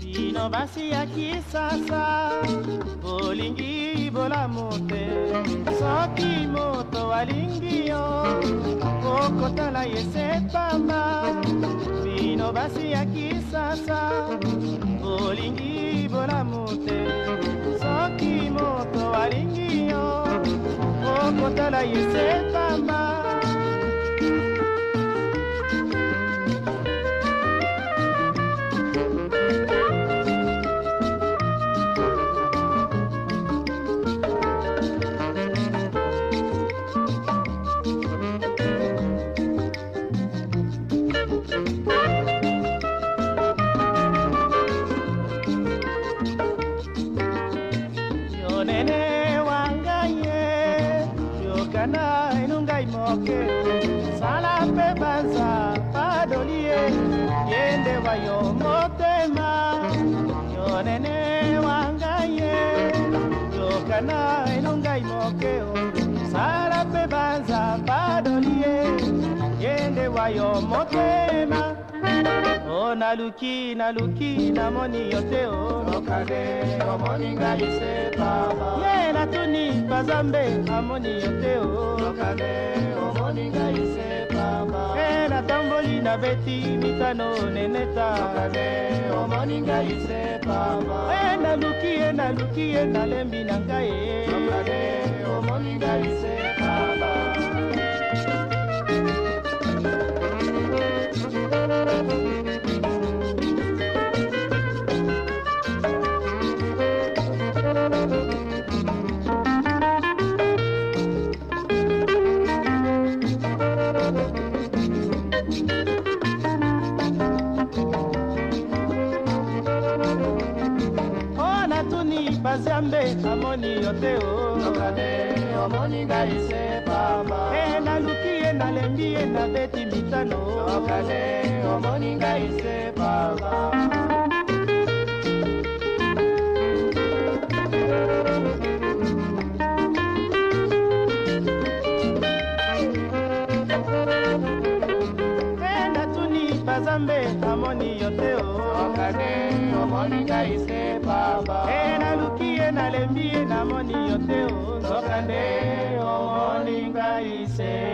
bino basi ya kisasa bolingi bolamu te soki moto alingi yo okotala ye se pamba. Bino basi ya kisasa bolingi bolamu te soki moto alingi yo okotala ye pamba yonene wangai ye yokana inu ngai moke sala mpe banza padoli ye yende wa yo motema. Yonene wangai ye yokana inu ngai moke sala mpe banza padoli ye yende wa yo motema. O naluki naluki namoni yo te o Okade omoni ngai se baba ye natuni bazambe amoni yo te o Okade omoni ngai se baba e natamboli nabeti mitano neneta. Okade omoni ngai se baba e naluki ye naluki ye nalembi na ngai ye Okade omoni ngai se baba bazambe amoni yo te o. Omoni ngai se baba e naluki ye nalembi ye nabeti mitano. Okade omoni ngai se baba e natuni bazambe amoni yo te o. Okade omoni ngai se baba e naluki ye nalembi ye namoni yo te o. Okade omoni ngai se baba